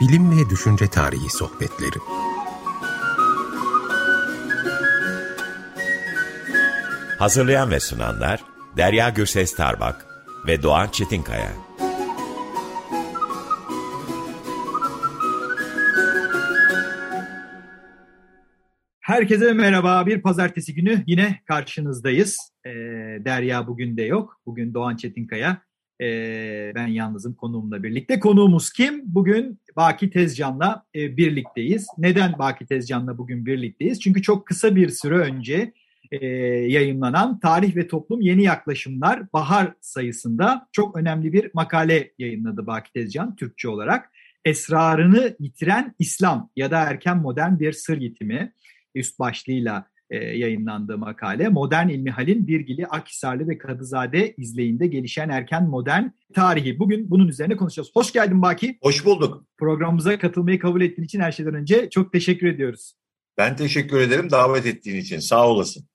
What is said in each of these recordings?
Bilim ve Düşünce Tarihi Sohbetleri Hazırlayan ve sunanlar Derya Gürses Tarbak ve Doğan Çetinkaya. Herkese merhaba. Bir pazartesi günü yine karşınızdayız. Ee, Derya bugün de yok. Bugün Doğan Çetinkaya. Ee, ben yalnızım konuğumla birlikte. Konuğumuz kim? Bugün Baki Tezcan'la e, birlikteyiz. Neden Baki Tezcan'la bugün birlikteyiz? Çünkü çok kısa bir süre önce e, yayınlanan Tarih ve Toplum Yeni Yaklaşımlar Bahar sayısında çok önemli bir makale yayınladı Baki Tezcan Türkçe olarak. Esrarını yitiren İslam ya da erken modern bir sır yitimi üst başlığıyla e, yayınlandığı makale. Modern İlmihal'in Birgili, Akhisarlı ve Kadızade izleyinde gelişen erken modern tarihi. Bugün bunun üzerine konuşacağız. Hoş geldin Baki. Hoş bulduk. Programımıza katılmayı kabul ettiğin için her şeyden önce çok teşekkür ediyoruz. Ben teşekkür ederim davet ettiğin için. Sağ olasın.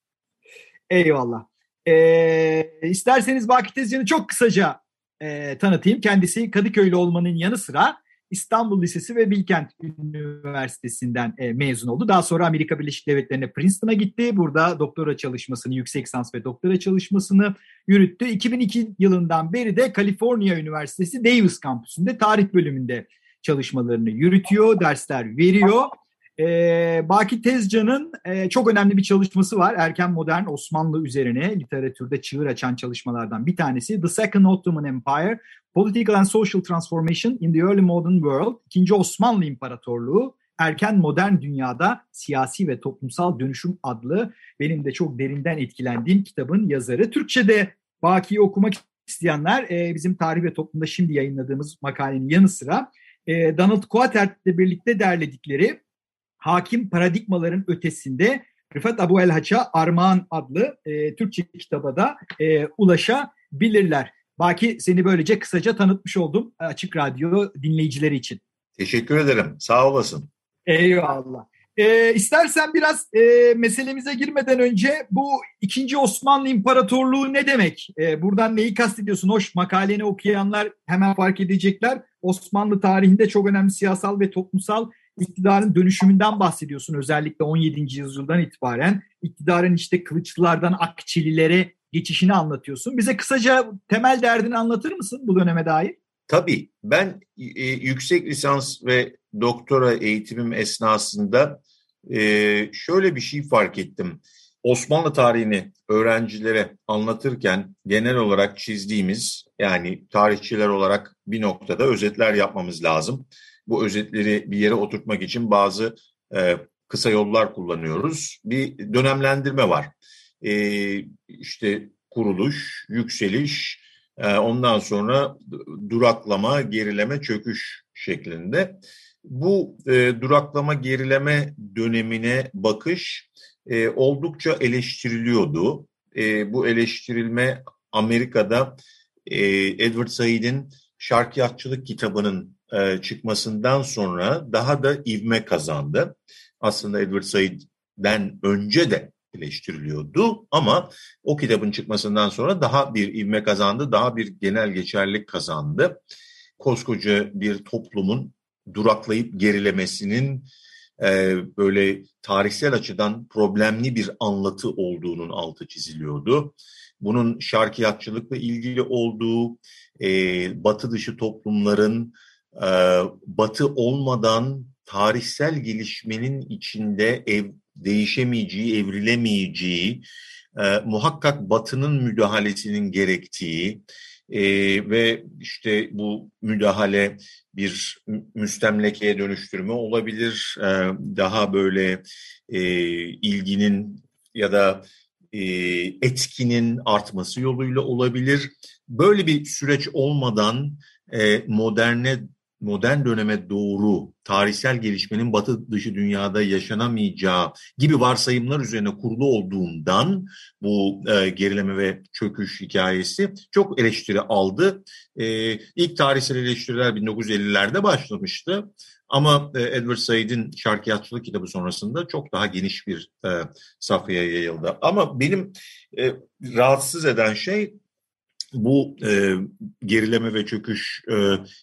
Eyvallah. Ee, isterseniz Baki Tezcan'ı çok kısaca e, tanıtayım. Kendisi Kadıköylü olmanın yanı sıra İstanbul Lisesi ve Bilkent Üniversitesi'nden e, mezun oldu. Daha sonra Amerika Birleşik Devletleri'ne Princeton'a gitti. Burada doktora çalışmasını, yüksek lisans ve doktora çalışmasını yürüttü. 2002 yılından beri de Kaliforniya Üniversitesi Davis kampüsünde tarih bölümünde çalışmalarını yürütüyor, dersler veriyor. E, Baki Tezcan'ın e, çok önemli bir çalışması var. Erken modern Osmanlı üzerine literatürde çığır açan çalışmalardan bir tanesi. The Second Ottoman Empire, Political and Social Transformation in the Early Modern World. İkinci Osmanlı İmparatorluğu, Erken Modern Dünyada Siyasi ve Toplumsal Dönüşüm adlı benim de çok derinden etkilendiğim kitabın yazarı. Türkçe'de Baki'yi okumak isteyenler e, bizim Tarih ve Toplum'da şimdi yayınladığımız makalenin yanı sıra e, Donald Quatert'le birlikte derledikleri hakim paradigmaların ötesinde Rıfat Abu El Haç'a Armağan adlı e, Türkçe kitaba da e, ulaşabilirler. Baki seni böylece kısaca tanıtmış oldum Açık Radyo dinleyicileri için. Teşekkür ederim. Sağ olasın. Eyvallah. E, istersen biraz e, meselemize girmeden önce bu ikinci Osmanlı İmparatorluğu ne demek? E, buradan neyi kastediyorsun? Hoş makaleni okuyanlar hemen fark edecekler. Osmanlı tarihinde çok önemli siyasal ve toplumsal iktidarın dönüşümünden bahsediyorsun özellikle 17. yüzyıldan itibaren. iktidarın işte kılıçlılardan Akçililere geçişini anlatıyorsun. Bize kısaca temel derdini anlatır mısın bu döneme dair? Tabii. Ben e, yüksek lisans ve doktora eğitimim esnasında e, şöyle bir şey fark ettim. Osmanlı tarihini öğrencilere anlatırken genel olarak çizdiğimiz yani tarihçiler olarak bir noktada özetler yapmamız lazım bu özetleri bir yere oturtmak için bazı e, kısa yollar kullanıyoruz. Bir dönemlendirme var. E, işte kuruluş, yükseliş, e, ondan sonra duraklama, gerileme, çöküş şeklinde. Bu e, duraklama, gerileme dönemine bakış e, oldukça eleştiriliyordu. E, bu eleştirilme Amerika'da e, Edward Said'in Şarkiyatçılık kitabının e, çıkmasından sonra daha da ivme kazandı. Aslında Edward Said'den önce de eleştiriliyordu ama o kitabın çıkmasından sonra daha bir ivme kazandı, daha bir genel geçerlik kazandı. Koskoca bir toplumun duraklayıp gerilemesinin e, böyle tarihsel açıdan problemli bir anlatı olduğunun altı çiziliyordu. Bunun şarkiyatçılıkla ilgili olduğu, e, batı dışı toplumların e, batı olmadan tarihsel gelişmenin içinde ev, değişemeyeceği, evrilemeyeceği, e, muhakkak batının müdahalesinin gerektiği e, ve işte bu müdahale bir müstemlekeye dönüştürme olabilir, e, daha böyle e, ilginin ya da e, etkinin artması yoluyla olabilir. Böyle bir süreç olmadan e, moderne modern döneme doğru tarihsel gelişmenin batı dışı dünyada yaşanamayacağı gibi varsayımlar üzerine kurulu olduğundan bu e, gerileme ve çöküş hikayesi çok eleştiri aldı. E, ilk tarihsel eleştiriler 1950'lerde başlamıştı. Ama e, Edward Said'in şarkiyatçılık kitabı sonrasında çok daha geniş bir e, safhaya yayıldı. Ama benim e, rahatsız eden şey bu e, gerileme ve çöküş e,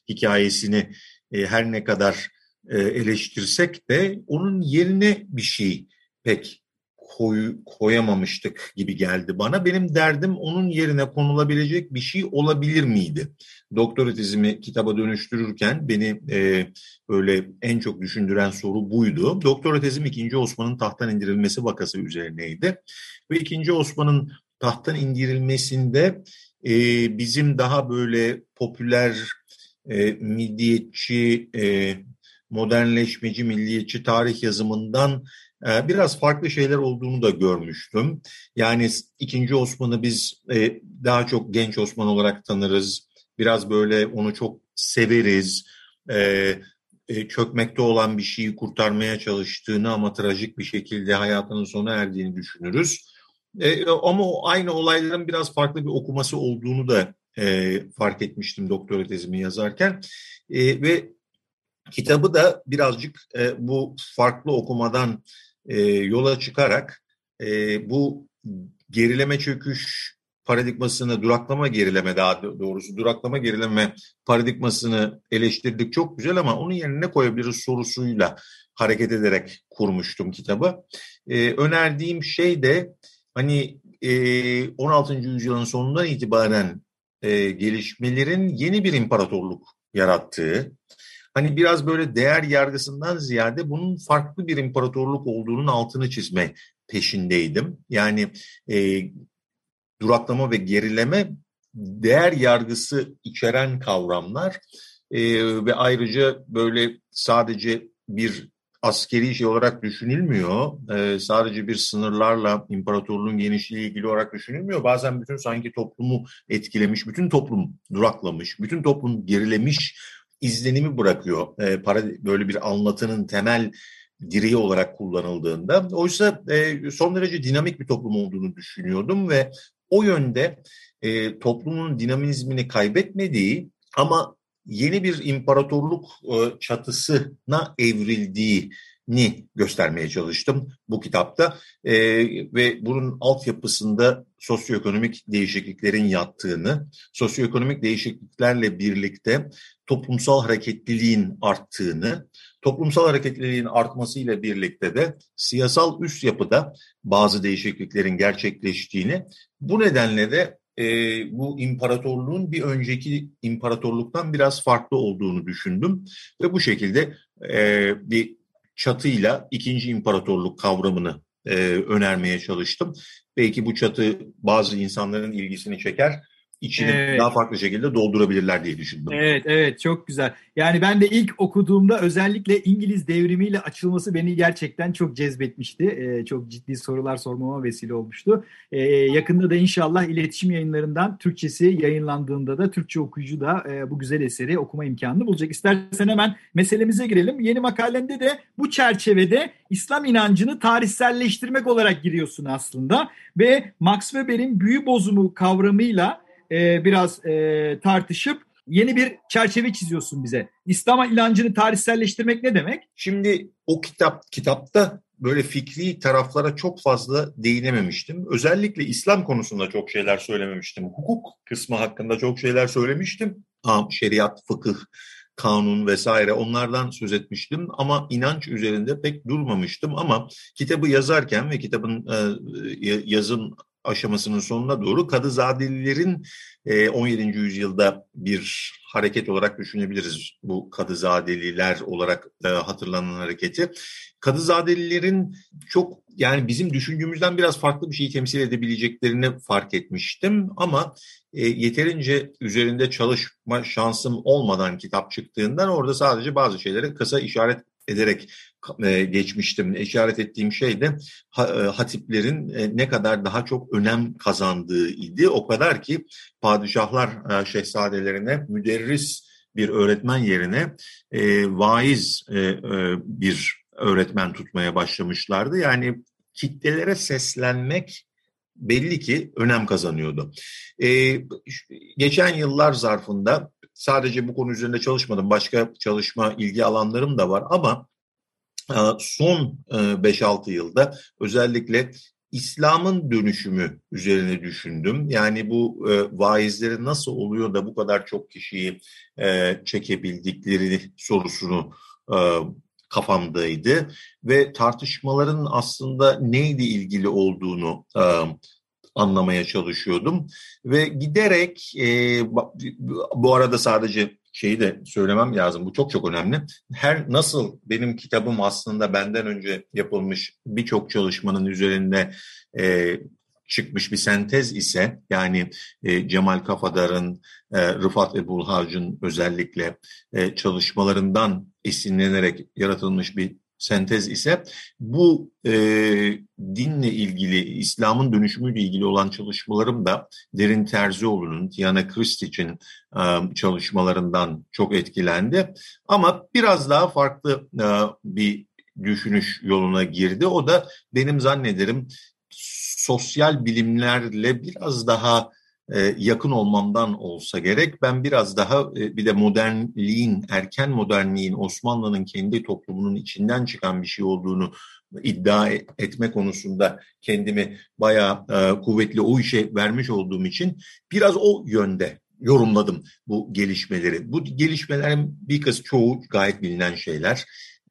hikayesini e, her ne kadar e, eleştirsek de onun yerine bir şey pek koy, koyamamıştık gibi geldi bana. Benim derdim onun yerine konulabilecek bir şey olabilir miydi? Doktora tezimi kitaba dönüştürürken beni e, böyle en çok düşündüren soru buydu. Doktora tezim 2. Osman'ın tahttan indirilmesi vakası üzerineydi. Ve 2. Osman'ın tahttan indirilmesinde e, bizim daha böyle popüler e, milliyetçi, e, modernleşmeci, milliyetçi tarih yazımından e, biraz farklı şeyler olduğunu da görmüştüm. Yani ikinci Osman'ı biz e, daha çok genç Osman olarak tanırız. Biraz böyle onu çok severiz. E, e, çökmekte olan bir şeyi kurtarmaya çalıştığını ama trajik bir şekilde hayatının sona erdiğini düşünürüz. E, ama aynı olayların biraz farklı bir okuması olduğunu da e, fark etmiştim doktora tezimi yazarken. E, ve kitabı da birazcık e, bu farklı okumadan e, yola çıkarak e, bu gerileme çöküş paradigmasını, duraklama gerileme daha doğrusu duraklama gerileme paradigmasını eleştirdik çok güzel ama onun yerine ne koyabiliriz sorusuyla hareket ederek kurmuştum kitabı. E, önerdiğim şey de hani e, 16. yüzyılın sonundan itibaren e, gelişmelerin yeni bir imparatorluk yarattığı, hani biraz böyle değer yargısından ziyade bunun farklı bir imparatorluk olduğunun altını çizme peşindeydim. Yani e, duraklama ve gerileme değer yargısı içeren kavramlar e, ve ayrıca böyle sadece bir askeri şey olarak düşünülmüyor. E, sadece bir sınırlarla imparatorluğun genişliği ilgili olarak düşünülmüyor. Bazen bütün sanki toplumu etkilemiş, bütün toplum duraklamış, bütün toplum gerilemiş izlenimi bırakıyor. E, para böyle bir anlatının temel direği olarak kullanıldığında. Oysa e, son derece dinamik bir toplum olduğunu düşünüyordum ve o yönde e, toplumun dinamizmini kaybetmediği ama yeni bir imparatorluk e, çatısına evrildiğini göstermeye çalıştım bu kitapta. E, ve bunun altyapısında sosyoekonomik değişikliklerin yattığını, sosyoekonomik değişikliklerle birlikte toplumsal hareketliliğin arttığını, toplumsal hareketliliğin artmasıyla birlikte de siyasal üst yapıda bazı değişikliklerin gerçekleştiğini, bu nedenle de e, bu imparatorluğun bir önceki imparatorluktan biraz farklı olduğunu düşündüm ve bu şekilde e, bir çatıyla ikinci imparatorluk kavramını e, önermeye çalıştım. Belki bu çatı bazı insanların ilgisini çeker içini evet. daha farklı şekilde doldurabilirler diye düşündüm. Evet, evet çok güzel. Yani ben de ilk okuduğumda özellikle İngiliz devrimiyle açılması beni gerçekten çok cezbetmişti. Ee, çok ciddi sorular sormama vesile olmuştu. Ee, yakında da inşallah iletişim yayınlarından Türkçesi yayınlandığında da Türkçe okuyucu da e, bu güzel eseri okuma imkanını bulacak. İstersen hemen meselemize girelim. Yeni makalende de bu çerçevede İslam inancını tarihselleştirmek olarak giriyorsun aslında. Ve Max Weber'in büyü bozumu kavramıyla e, biraz e, tartışıp yeni bir çerçeve çiziyorsun bize. İslam inancını tarihselleştirmek ne demek? Şimdi o kitap kitapta böyle fikri taraflara çok fazla değinememiştim. Özellikle İslam konusunda çok şeyler söylememiştim. Hukuk kısmı hakkında çok şeyler söylemiştim. Şeriat, fıkıh, kanun vesaire onlardan söz etmiştim ama inanç üzerinde pek durmamıştım ama kitabı yazarken ve kitabın e, yazım aşamasının sonuna doğru Kadızadelilerin 17. E, yüzyılda bir hareket olarak düşünebiliriz bu Kadızadeliler olarak e, hatırlanan hareketi. Kadızadelilerin çok yani bizim düşündüğümüzden biraz farklı bir şeyi temsil edebileceklerini fark etmiştim ama e, yeterince üzerinde çalışma şansım olmadan kitap çıktığından orada sadece bazı şeylere kısa işaret ederek e, geçmiştim. İşaret ettiğim şey de e, hatiplerin e, ne kadar daha çok önem kazandığı idi. O kadar ki padişahlar şehzadelerine müderris bir öğretmen yerine vaiz bir öğretmen tutmaya başlamışlardı. Yani kitlelere seslenmek belli ki önem kazanıyordu. Geçen yıllar zarfında sadece bu konu üzerinde çalışmadım. Başka çalışma ilgi alanlarım da var ama e, son 5-6 e, yılda özellikle İslam'ın dönüşümü üzerine düşündüm. Yani bu e, vaizleri nasıl oluyor da bu kadar çok kişiyi e, çekebildikleri sorusunu e, kafamdaydı. Ve tartışmaların aslında neyle ilgili olduğunu e, anlamaya çalışıyordum. Ve giderek e, bu arada sadece şeyi de söylemem lazım. Bu çok çok önemli. Her nasıl benim kitabım aslında benden önce yapılmış birçok çalışmanın üzerinde e, çıkmış bir sentez ise yani e, Cemal Kafadar'ın, e, Rıfat Ebulhac'ın özellikle e, çalışmalarından esinlenerek yaratılmış bir sentez ise bu e, dinle ilgili, İslam'ın dönüşümüyle ilgili olan çalışmalarım da Derin Terzioğlu'nun, Diana Kristich'in e, çalışmalarından çok etkilendi. Ama biraz daha farklı e, bir düşünüş yoluna girdi. O da benim zannederim sosyal bilimlerle biraz daha yakın olmamdan olsa gerek. Ben biraz daha e, bir de modernliğin, erken modernliğin Osmanlı'nın kendi toplumunun içinden çıkan bir şey olduğunu iddia etme konusunda kendimi bayağı e, kuvvetli o işe vermiş olduğum için biraz o yönde yorumladım bu gelişmeleri. Bu gelişmelerin bir kız çoğu gayet bilinen şeyler.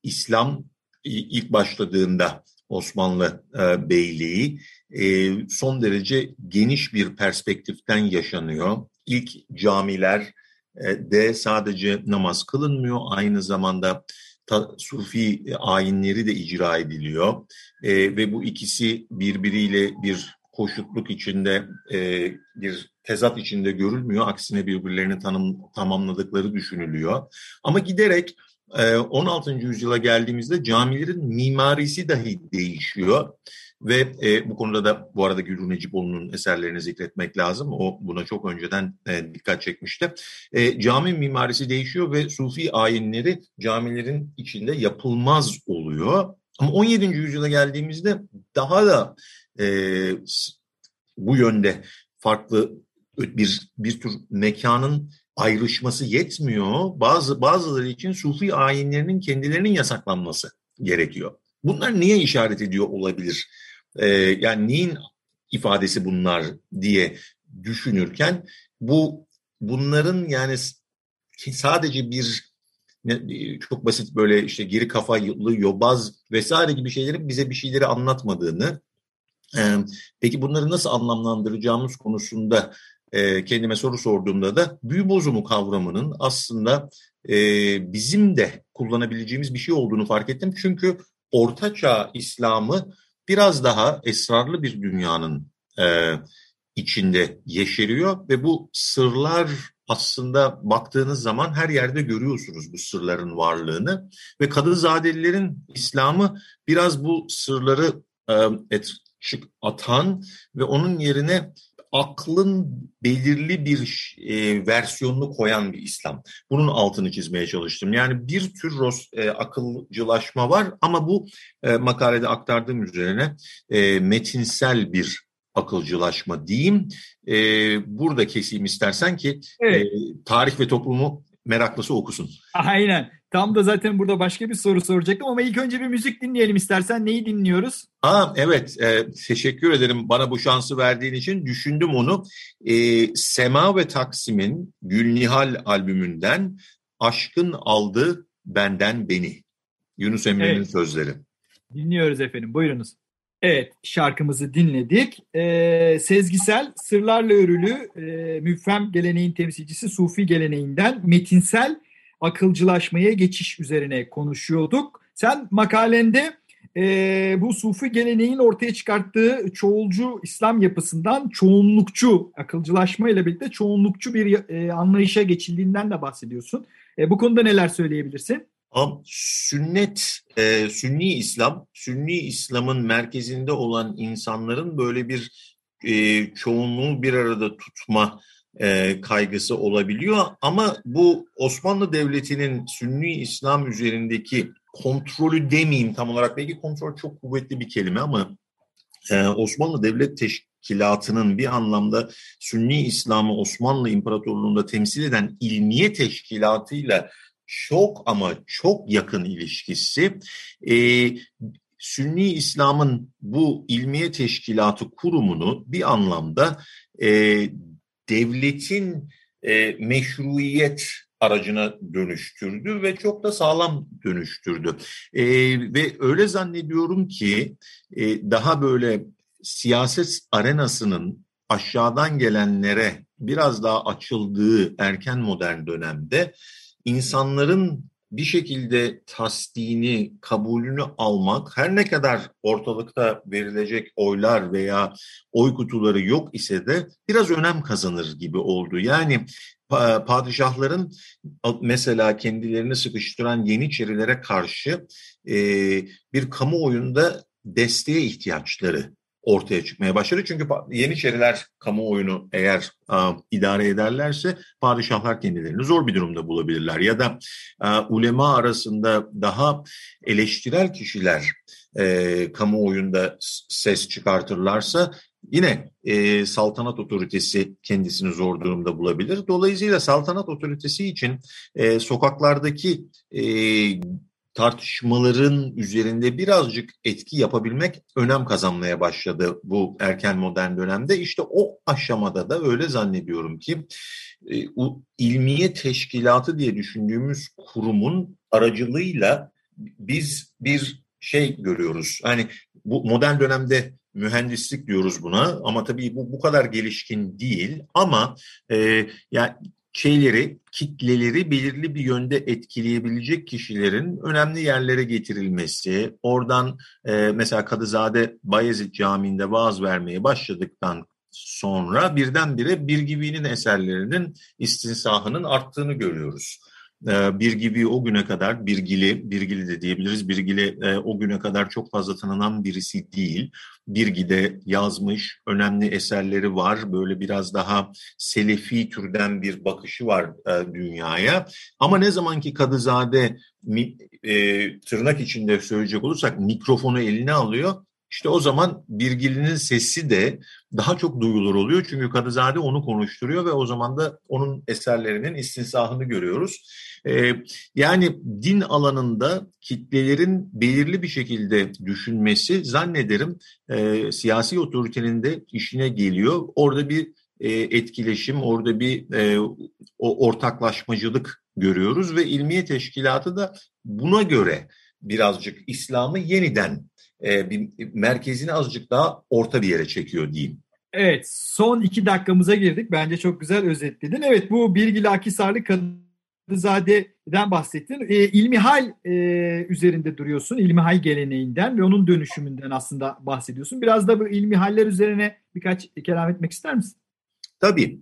İslam ilk başladığında Osmanlı e, Beyliği e, son derece geniş bir perspektiften yaşanıyor. İlk camiler e, de sadece namaz kılınmıyor, aynı zamanda ta, Sufi ayinleri de icra ediliyor e, ve bu ikisi birbiriyle bir koşutluk içinde, e, bir tezat içinde görülmüyor. Aksine birbirlerini tanım, tamamladıkları düşünülüyor. Ama giderek 16. yüzyıla geldiğimizde camilerin mimarisi dahi değişiyor. Ve e, bu konuda da bu arada Gülru Necipoğlu'nun eserlerini zikretmek lazım. O buna çok önceden e, dikkat çekmişti. E, cami mimarisi değişiyor ve Sufi ayinleri camilerin içinde yapılmaz oluyor. Ama 17. yüzyıla geldiğimizde daha da e, bu yönde farklı bir bir tür mekanın ayrışması yetmiyor. Bazı bazıları için Sufi ayinlerinin kendilerinin yasaklanması gerekiyor. Bunlar niye işaret ediyor olabilir? Ee, yani neyin ifadesi bunlar diye düşünürken bu bunların yani sadece bir çok basit böyle işte geri kafalı yobaz vesaire gibi şeylerin bize bir şeyleri anlatmadığını peki bunları nasıl anlamlandıracağımız konusunda kendime soru sorduğumda da büyü bozumu kavramının aslında bizim de kullanabileceğimiz bir şey olduğunu fark ettim. Çünkü Ortaçağ İslam'ı biraz daha esrarlı bir dünyanın içinde yeşeriyor ve bu sırlar aslında baktığınız zaman her yerde görüyorsunuz bu sırların varlığını ve Kadızadelilerin İslam'ı biraz bu sırları et, atan ve onun yerine aklın belirli bir e, versiyonunu koyan bir İslam. Bunun altını çizmeye çalıştım. Yani bir tür ros, e, akılcılaşma var ama bu e, makalede aktardığım üzerine e, metinsel bir akılcılaşma diyeyim. E, burada keseyim istersen ki evet. e, tarih ve toplumu meraklısı okusun. Aynen. Tam da zaten burada başka bir soru soracaktım ama ilk önce bir müzik dinleyelim istersen. Neyi dinliyoruz? Aa, evet, e, teşekkür ederim bana bu şansı verdiğin için. Düşündüm onu. E, Sema ve Taksim'in Gülnihal albümünden Aşkın Aldı Benden Beni. Yunus Emre'nin evet. sözleri. Dinliyoruz efendim, buyurunuz. Evet, şarkımızı dinledik. Ee, sezgisel, sırlarla örülü, e, müfhem geleneğin temsilcisi Sufi geleneğinden metinsel akılcılaşmaya geçiş üzerine konuşuyorduk. Sen makalende e, bu Sufi geleneğin ortaya çıkarttığı çoğulcu İslam yapısından çoğunlukçu akılcılaşma ile birlikte çoğunlukçu bir e, anlayışa geçildiğinden de bahsediyorsun. E, bu konuda neler söyleyebilirsin? Sünnet, e, Sünni İslam, Sünni İslam'ın merkezinde olan insanların böyle bir e, çoğunluğu bir arada tutma e, kaygısı olabiliyor. Ama bu Osmanlı Devleti'nin Sünni İslam üzerindeki kontrolü demeyeyim tam olarak. Belki kontrol çok kuvvetli bir kelime ama e, Osmanlı Devlet Teşkilatı'nın bir anlamda Sünni İslam'ı Osmanlı İmparatorluğu'nda temsil eden ilmiye teşkilatıyla çok ama çok yakın ilişkisi e, Sünni İslam'ın bu ilmiye teşkilatı kurumunu bir anlamda e, devletin e, meşruiyet aracına dönüştürdü ve çok da sağlam dönüştürdü. E, ve öyle zannediyorum ki e, daha böyle siyaset arenasının aşağıdan gelenlere biraz daha açıldığı erken modern dönemde insanların bir şekilde tasdini, kabulünü almak her ne kadar ortalıkta verilecek oylar veya oy kutuları yok ise de biraz önem kazanır gibi oldu. Yani padişahların mesela kendilerini sıkıştıran Yeniçerilere karşı e, bir kamuoyunda desteğe ihtiyaçları ortaya çıkmaya başladı. Çünkü Yeniçeriler kamuoyunu eğer a, idare ederlerse padişahlar kendilerini zor bir durumda bulabilirler. Ya da a, ulema arasında daha eleştirel kişiler e, kamuoyunda ses çıkartırlarsa yine e, saltanat otoritesi kendisini zor durumda bulabilir. Dolayısıyla saltanat otoritesi için e, sokaklardaki e, tartışmaların üzerinde birazcık etki yapabilmek önem kazanmaya başladı bu erken modern dönemde. İşte o aşamada da öyle zannediyorum ki e, ilmiye teşkilatı diye düşündüğümüz kurumun aracılığıyla biz bir şey görüyoruz. Hani bu modern dönemde mühendislik diyoruz buna ama tabii bu bu kadar gelişkin değil ama e, yani şeyleri, kitleleri belirli bir yönde etkileyebilecek kişilerin önemli yerlere getirilmesi, oradan e, mesela Kadızade Bayezid Camii'nde vaaz vermeye başladıktan sonra birdenbire Bir Gibi'nin eserlerinin istinsahının arttığını görüyoruz. E, bir gibi o güne kadar Birgili, Birgili de diyebiliriz. Birgili e, o güne kadar çok fazla tanınan birisi değil. Birgi'de yazmış, önemli eserleri var. Böyle biraz daha selefi türden bir bakışı var e, dünyaya. Ama ne zaman ki Kadızade e, tırnak içinde söyleyecek olursak mikrofonu eline alıyor, işte o zaman Birgili'nin sesi de daha çok duyulur oluyor. Çünkü Kadızade onu konuşturuyor ve o zaman da onun eserlerinin istinsahını görüyoruz. Ee, yani din alanında kitlelerin belirli bir şekilde düşünmesi zannederim e, siyasi otoritenin de işine geliyor. Orada bir e, etkileşim, orada bir e, o ortaklaşmacılık görüyoruz ve ilmiye teşkilatı da buna göre birazcık İslam'ı yeniden e, bir merkezini azıcık daha orta bir yere çekiyor diyeyim. Evet son iki dakikamıza girdik. Bence çok güzel özetledin. Evet bu Birgil Akisarlı Kadızade'den bahsettin. E, ilmihal e, üzerinde duruyorsun. İlmihal geleneğinden ve onun dönüşümünden aslında bahsediyorsun. Biraz da bu ilmihaller üzerine birkaç kelam etmek ister misin? Tabii.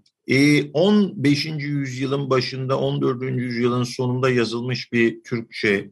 15. yüzyılın başında 14. yüzyılın sonunda yazılmış bir Türkçe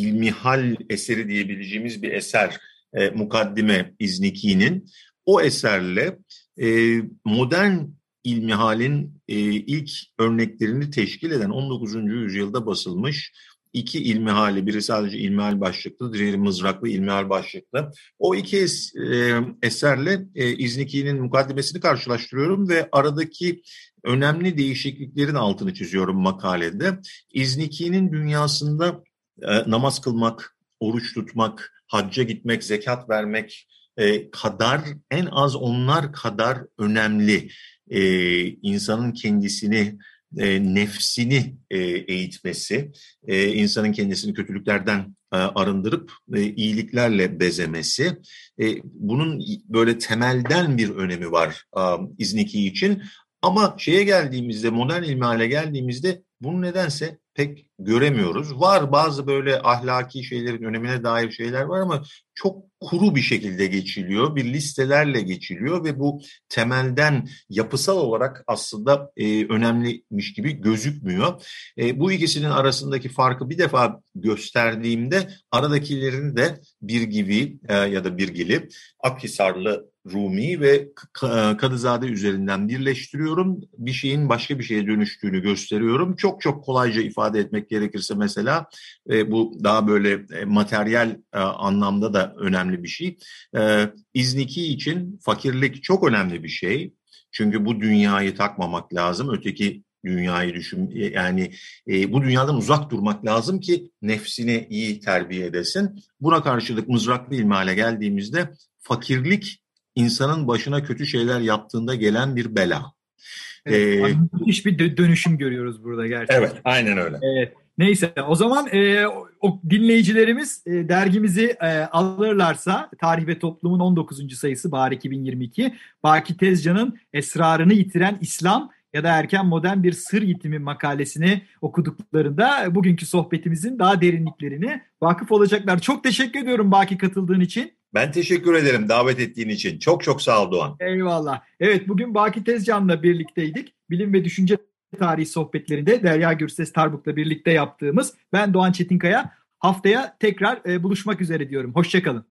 ilmihal eseri diyebileceğimiz bir eser e, Mukaddime İzniki'nin. O eserle e, modern ilmihalin e, ilk örneklerini teşkil eden 19. yüzyılda basılmış iki ilmihali, biri sadece ilmihal başlıklı, diğeri mızraklı ilmihal başlıklı. O iki es, e, eserle e, İzniki'nin mukaddimesini karşılaştırıyorum ve aradaki önemli değişikliklerin altını çiziyorum makalede. İzniki'nin dünyasında e, namaz kılmak, oruç tutmak, hacca gitmek, zekat vermek e, kadar en az onlar kadar önemli e, insanın kendisini nefsini eğitmesi, insanın kendisini kötülüklerden arındırıp iyiliklerle bezemesi. Bunun böyle temelden bir önemi var İzniki için. Ama şeye geldiğimizde, modern ilmihale geldiğimizde bunu nedense pek göremiyoruz. Var bazı böyle ahlaki şeylerin önemine dair şeyler var ama çok kuru bir şekilde geçiliyor. Bir listelerle geçiliyor ve bu temelden yapısal olarak aslında e, önemliymiş gibi gözükmüyor. E, bu ikisinin arasındaki farkı bir defa gösterdiğimde aradakilerini de bir gibi e, ya da birgili Akhisarlı Rumi ve Kadızade üzerinden birleştiriyorum. Bir şeyin başka bir şeye dönüştüğünü gösteriyorum. Çok çok kolayca ifade etmek gerekirse mesela e, bu daha böyle e, materyal e, anlamda da önemli bir şey. E, İzniki için fakirlik çok önemli bir şey. Çünkü bu dünyayı takmamak lazım. Öteki dünyayı düşün. Yani e, bu dünyadan uzak durmak lazım ki nefsini iyi terbiye edesin. Buna karşılık mızraklı ilmihale geldiğimizde fakirlik insanın başına kötü şeyler yaptığında gelen bir bela. Evet, ee, müthiş bir dönüşüm görüyoruz burada gerçekten. Evet, aynen öyle. Evet. Neyse o zaman e, o dinleyicilerimiz e, dergimizi e, alırlarsa Tarih ve Toplum'un 19. sayısı Bahar 2022 Baki Tezcan'ın Esrarını Yitiren İslam ya da Erken Modern Bir Sır Yitimi makalesini okuduklarında bugünkü sohbetimizin daha derinliklerini vakıf olacaklar. Çok teşekkür ediyorum Baki katıldığın için. Ben teşekkür ederim davet ettiğin için. Çok çok sağ ol Doğan. Eyvallah. Evet bugün Baki Tezcan'la birlikteydik. Bilim ve düşünce tarihi sohbetlerinde Derya Gürses Tarbuk'la birlikte yaptığımız ben Doğan Çetinkaya haftaya tekrar e, buluşmak üzere diyorum. Hoşçakalın.